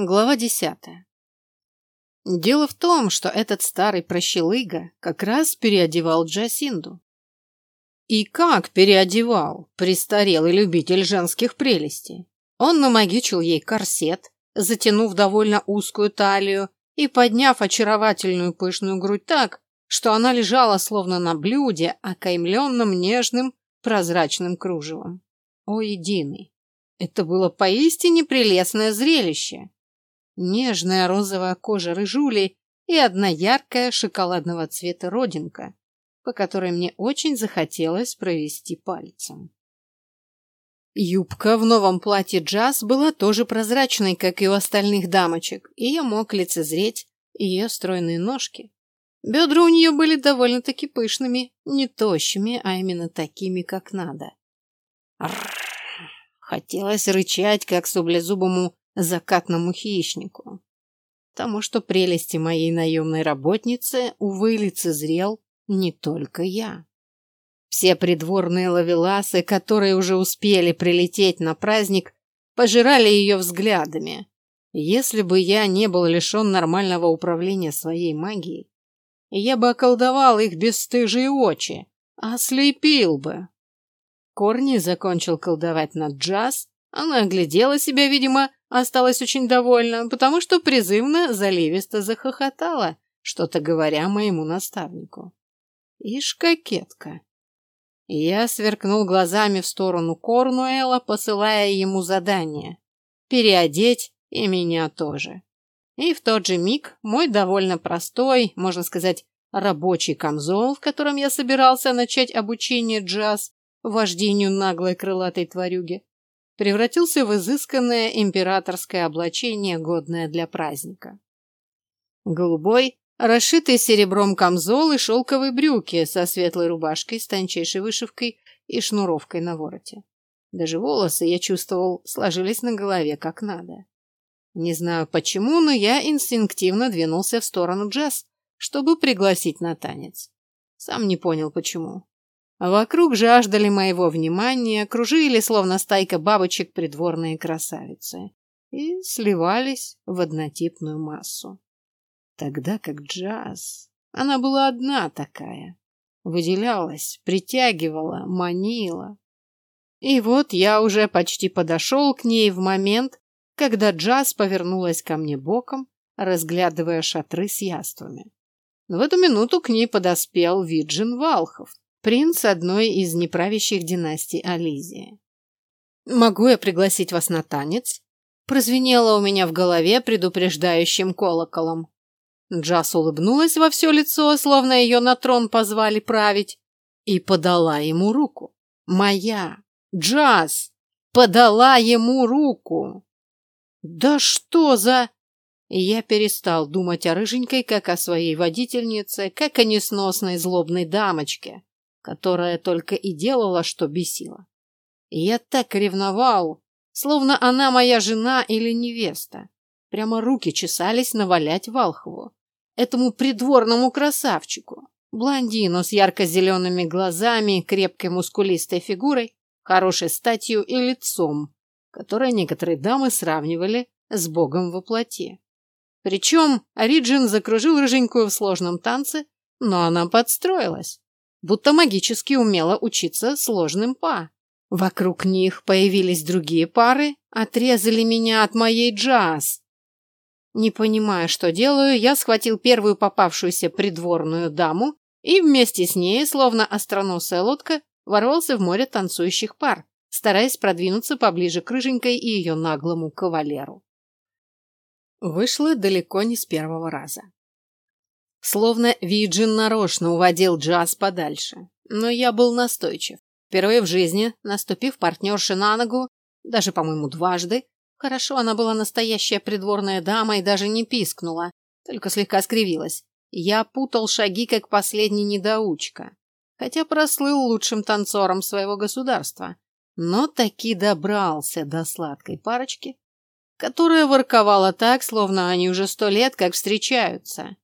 Глава десятая. Дело в том, что этот старый прощелыга как раз переодевал Джасинду. И как переодевал престарелый любитель женских прелестей? Он намагичил ей корсет, затянув довольно узкую талию и подняв очаровательную пышную грудь так, что она лежала словно на блюде, окаймленном нежным прозрачным кружевом. О, единый! Это было поистине прелестное зрелище нежная розовая кожа рыжули и одна яркая шоколадного цвета родинка, по которой мне очень захотелось провести пальцем. Юбка в новом платье джаз была тоже прозрачной, как и у остальных дамочек, и я мог лицезреть ее стройные ножки. Бедра у нее были довольно-таки пышными, не тощими, а именно такими, как надо. Хотелось рычать, как сублезубому закатному хищнику. Потому что прелести моей наемной работницы, увы, лицезрел не только я. Все придворные лавеласы, которые уже успели прилететь на праздник, пожирали ее взглядами. Если бы я не был лишен нормального управления своей магией, я бы околдовал их бесстыжие очи, ослепил бы. Корни закончил колдовать над джаз, она оглядела себя, видимо, осталась очень довольна, потому что призывно заливисто захохотала, что-то говоря моему наставнику. Ишь, кокетка. Я сверкнул глазами в сторону Корнуэла, посылая ему задание — переодеть и меня тоже. И в тот же миг мой довольно простой, можно сказать, рабочий камзол, в котором я собирался начать обучение джаз, вождению наглой крылатой тварюги, превратился в изысканное императорское облачение, годное для праздника. Голубой, расшитый серебром камзол и шелковые брюки со светлой рубашкой с тончайшей вышивкой и шнуровкой на вороте. Даже волосы, я чувствовал, сложились на голове как надо. Не знаю почему, но я инстинктивно двинулся в сторону Джаз, чтобы пригласить на танец. Сам не понял почему. Вокруг жаждали моего внимания, кружили, словно стайка бабочек, придворные красавицы и сливались в однотипную массу. Тогда как джаз, она была одна такая, выделялась, притягивала, манила. И вот я уже почти подошел к ней в момент, когда джаз повернулась ко мне боком, разглядывая шатры с яствами. В эту минуту к ней подоспел Виджин Валхов, принц одной из неправящих династий Ализии. «Могу я пригласить вас на танец?» прозвенело у меня в голове предупреждающим колоколом. Джаз улыбнулась во все лицо, словно ее на трон позвали править, и подала ему руку. «Моя! Джаз! Подала ему руку!» «Да что за...» я перестал думать о рыженькой, как о своей водительнице, как о несносной злобной дамочке, которая только и делала, что бесила. Я так ревновал, словно она моя жена или невеста. Прямо руки чесались навалять Валхову, этому придворному красавчику, блондину с ярко-зелеными глазами, крепкой мускулистой фигурой, хорошей статью и лицом, которое некоторые дамы сравнивали с богом во плоти. Причем Ориджин закружил рыженькую в сложном танце, но она подстроилась будто магически умела учиться сложным па. Вокруг них появились другие пары, отрезали меня от моей джаз. Не понимая, что делаю, я схватил первую попавшуюся придворную даму и вместе с ней, словно остроносая лодка, ворвался в море танцующих пар, стараясь продвинуться поближе к рыженькой и ее наглому кавалеру. Вышло далеко не с первого раза. Словно Виджин нарочно уводил джаз подальше. Но я был настойчив. Впервые в жизни, наступив партнерше на ногу, даже, по-моему, дважды, хорошо, она была настоящая придворная дама и даже не пискнула, только слегка скривилась. Я путал шаги, как последний недоучка, хотя прослыл лучшим танцором своего государства, но таки добрался до сладкой парочки, которая ворковала так, словно они уже сто лет как встречаются.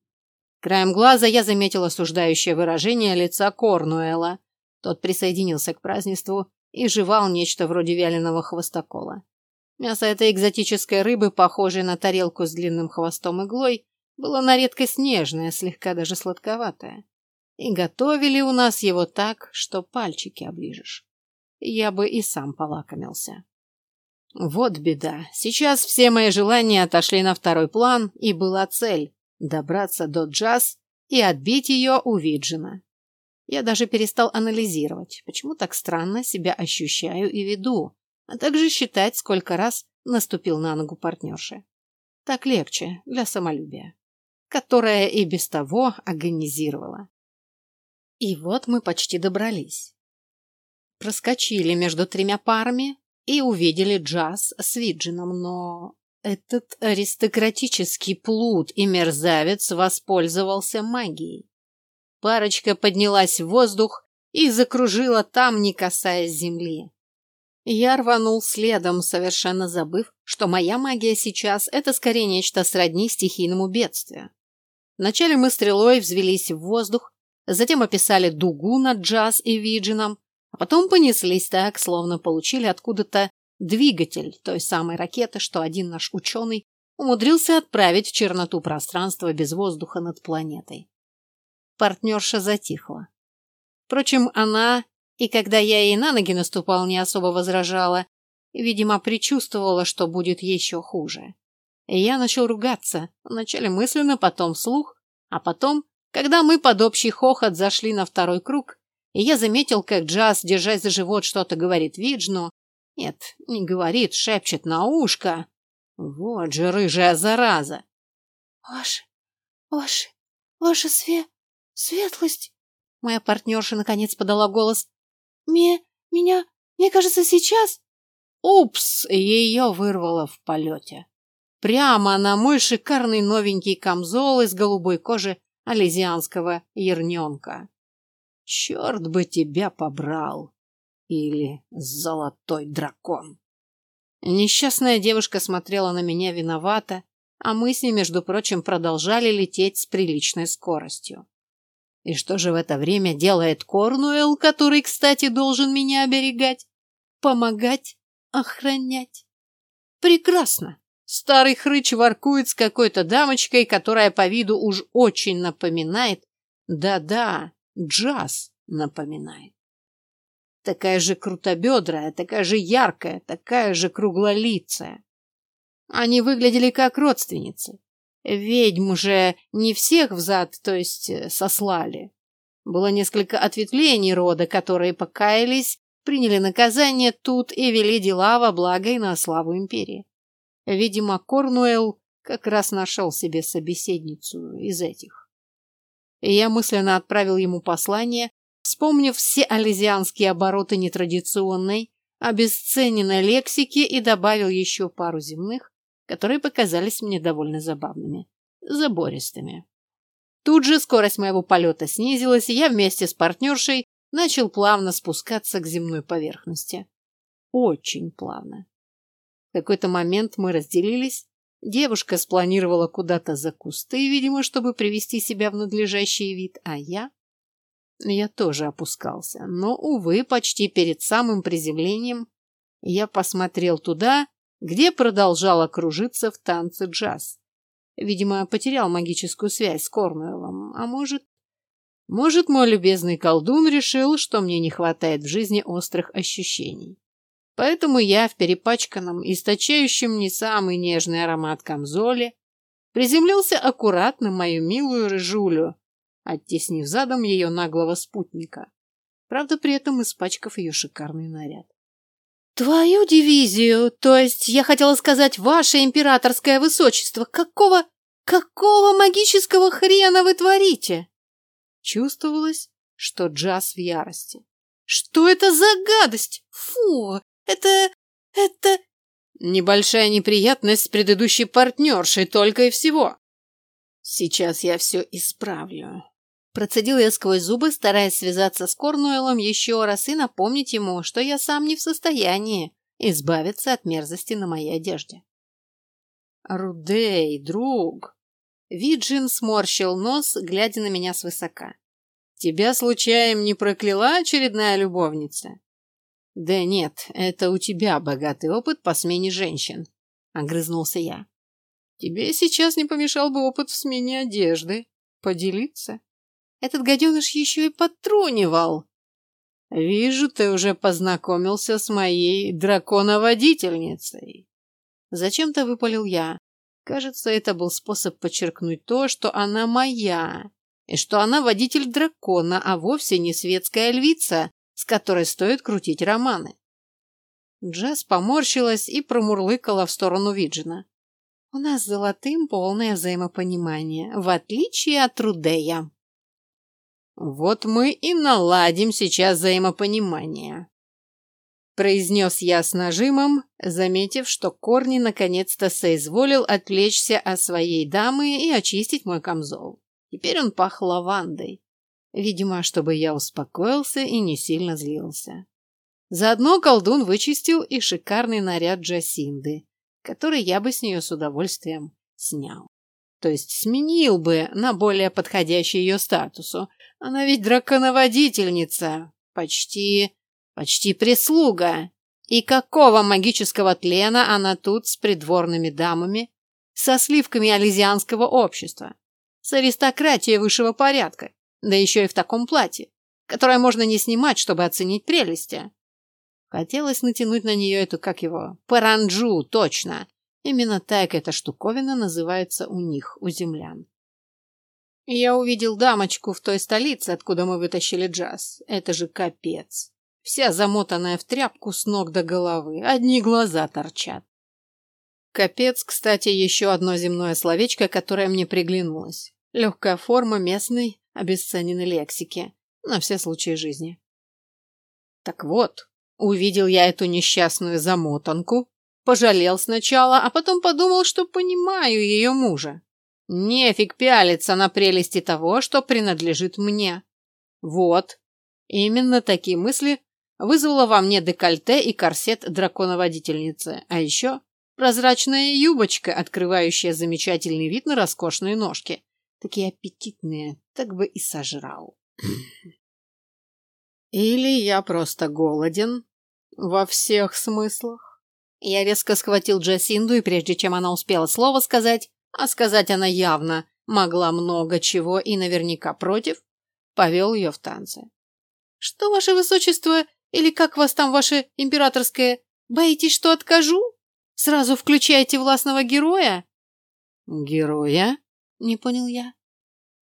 Краем глаза я заметил осуждающее выражение лица Корнуэла. Тот присоединился к празднеству и жевал нечто вроде вяленого хвостокола. Мясо этой экзотической рыбы, похожей на тарелку с длинным хвостом иглой, было на редкость нежное, слегка даже сладковатое. И готовили у нас его так, что пальчики оближешь. Я бы и сам полакомился. Вот беда. Сейчас все мои желания отошли на второй план, и была цель – добраться до джаз и отбить ее у Виджина. Я даже перестал анализировать, почему так странно себя ощущаю и веду, а также считать, сколько раз наступил на ногу партнерши. Так легче для самолюбия, которое и без того агонизировало. И вот мы почти добрались. Проскочили между тремя парами и увидели джаз с Виджином, но этот аристократический плут и мерзавец воспользовался магией. Парочка поднялась в воздух и закружила там, не касаясь земли. Я рванул следом, совершенно забыв, что моя магия сейчас — это скорее нечто сродни стихийному бедствию. Вначале мы стрелой взвелись в воздух, затем описали дугу над Джаз и Виджином, а потом понеслись так, словно получили откуда-то двигатель той самой ракеты, что один наш ученый умудрился отправить в черноту пространства без воздуха над планетой. Партнерша затихла. Впрочем, она, и когда я ей на ноги наступал, не особо возражала, видимо, предчувствовала, что будет еще хуже. И я начал ругаться, вначале мысленно, потом вслух, а потом когда мы под общий хохот зашли на второй круг, и я заметил, как Джаз, держась за живот, что-то говорит Виджну. Нет, не говорит, шепчет на ушко. Вот же рыжая зараза. Ваше, ваше, ваша све... светлость. Моя партнерша наконец подала голос. Мне, меня, мне кажется, сейчас... Упс, ее вырвало в полете. Прямо на мой шикарный новенький камзол из голубой кожи ализианского ерненка. Черт бы тебя побрал! Или золотой дракон! Несчастная девушка смотрела на меня виновато, а мы с ней, между прочим, продолжали лететь с приличной скоростью. И что же в это время делает Корнуэлл, который, кстати, должен меня оберегать? Помогать? Охранять? Прекрасно! Старый хрыч воркует с какой-то дамочкой, которая по виду уж очень напоминает. Да-да, джаз напоминает. Такая же крутобедрая, такая же яркая, такая же круглолицая. Они выглядели как родственницы. Ведьм же не всех взад, то есть э, сослали. Было несколько ответвлений рода, которые покаялись, приняли наказание тут и вели дела во благо и на славу империи. Видимо, Корнуэлл как раз нашел себе собеседницу из этих. Я мысленно отправил ему послание, вспомнив все ализианские обороты нетрадиционной, обесцененной лексики и добавил еще пару земных, которые показались мне довольно забавными, забористыми. Тут же скорость моего полета снизилась, и я вместе с партнершей начал плавно спускаться к земной поверхности. Очень плавно какой-то момент мы разделились. Девушка спланировала куда-то за кусты, видимо, чтобы привести себя в надлежащий вид, а я... Я тоже опускался, но, увы, почти перед самым приземлением я посмотрел туда, где продолжала кружиться в танце джаз. Видимо, потерял магическую связь с Корнуэллом, а может... Может, мой любезный колдун решил, что мне не хватает в жизни острых ощущений. Поэтому я в перепачканном, источающем не самый нежный аромат камзоле приземлился аккуратно мою милую рыжулю, оттеснив задом ее наглого спутника, правда, при этом испачкав ее шикарный наряд. «Твою дивизию, то есть, я хотела сказать, ваше императорское высочество, какого, какого магического хрена вы творите?» Чувствовалось, что Джаз в ярости. «Что это за гадость? Фу, это... это...» «Небольшая неприятность с предыдущей партнершей, только и всего». «Сейчас я все исправлю». Процедил я сквозь зубы, стараясь связаться с Корнуэлом еще раз и напомнить ему, что я сам не в состоянии избавиться от мерзости на моей одежде. «Рудей, друг!» Виджин сморщил нос, глядя на меня свысока. «Тебя случаем не прокляла очередная любовница?» Да нет, это у тебя богатый опыт по смене женщин, огрызнулся я. Тебе сейчас не помешал бы опыт в смене одежды. Поделиться? Этот гаденыш еще и подтрунивал. Вижу, ты уже познакомился с моей драконоводительницей. Зачем-то выпалил я. Кажется, это был способ подчеркнуть то, что она моя, и что она водитель дракона, а вовсе не светская львица, с которой стоит крутить романы. Джаз поморщилась и промурлыкала в сторону Виджина. «У нас с Золотым полное взаимопонимание, в отличие от Рудея». «Вот мы и наладим сейчас взаимопонимание», — произнес я с нажимом, заметив, что Корни наконец-то соизволил отвлечься от своей дамы и очистить мой камзол. Теперь он пах лавандой. Видимо, чтобы я успокоился и не сильно злился. Заодно колдун вычистил и шикарный наряд Джасинды, который я бы с нее с удовольствием снял. То есть сменил бы на более подходящий ее статусу. Она ведь драконоводительница, почти, почти прислуга. И какого магического тлена она тут с придворными дамами, со сливками ализианского общества, с аристократией высшего порядка, да еще и в таком платье, которое можно не снимать, чтобы оценить прелести. Хотелось натянуть на нее эту, как его, паранджу, точно. Именно так эта штуковина называется у них, у землян. Я увидел дамочку в той столице, откуда мы вытащили джаз. Это же капец. Вся замотанная в тряпку с ног до головы, одни глаза торчат. Капец, кстати, еще одно земное словечко, которое мне приглянулось. Легкая форма местной обесцененной лексики на все случаи жизни. Так вот, Увидел я эту несчастную замотанку, пожалел сначала, а потом подумал, что понимаю ее мужа. Нефиг пялиться на прелести того, что принадлежит мне. Вот, именно такие мысли вызвало во мне декольте и корсет драконоводительницы, а еще прозрачная юбочка, открывающая замечательный вид на роскошные ножки. Такие аппетитные, так бы и сожрал. Или я просто голоден во всех смыслах. Я резко схватил Джасинду, и прежде чем она успела слово сказать, а сказать она явно могла много чего и наверняка против, повел ее в танцы. «Что, ваше высочество, или как вас там ваше императорское, боитесь, что откажу? Сразу включаете властного героя?» «Героя?» — не понял я.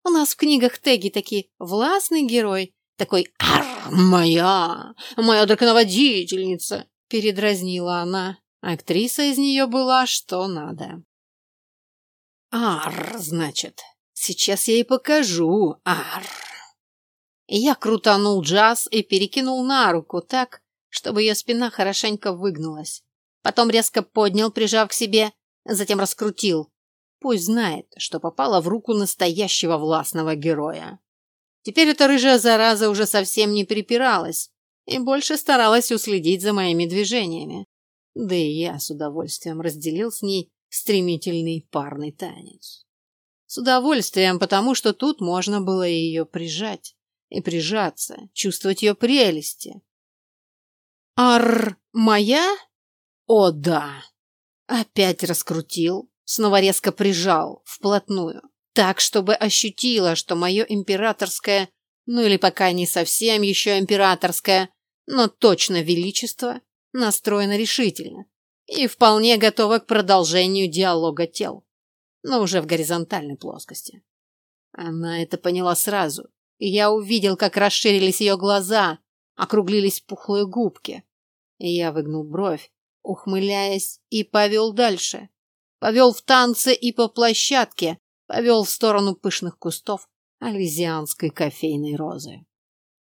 «У нас в книгах теги такие «властный герой», такой «Ар, моя, моя драконоводительница!» передразнила она. Актриса из нее была что надо. «Ар, значит, сейчас я ей покажу, ар!» Я крутанул джаз и перекинул на руку так, чтобы ее спина хорошенько выгнулась. Потом резко поднял, прижав к себе, затем раскрутил. Пусть знает, что попала в руку настоящего властного героя. Теперь эта рыжая зараза уже совсем не припиралась и больше старалась уследить за моими движениями. Да и я с удовольствием разделил с ней стремительный парный танец. С удовольствием, потому что тут можно было ее прижать и прижаться, чувствовать ее прелести. Ар, моя? О, да! Опять раскрутил, снова резко прижал, вплотную так, чтобы ощутила, что мое императорское, ну или пока не совсем еще императорское, но точно величество, настроено решительно и вполне готово к продолжению диалога тел, но уже в горизонтальной плоскости. Она это поняла сразу, и я увидел, как расширились ее глаза, округлились пухлые губки. И я выгнул бровь, ухмыляясь, и повел дальше. Повел в танце и по площадке, повел в сторону пышных кустов ализианской кофейной розы.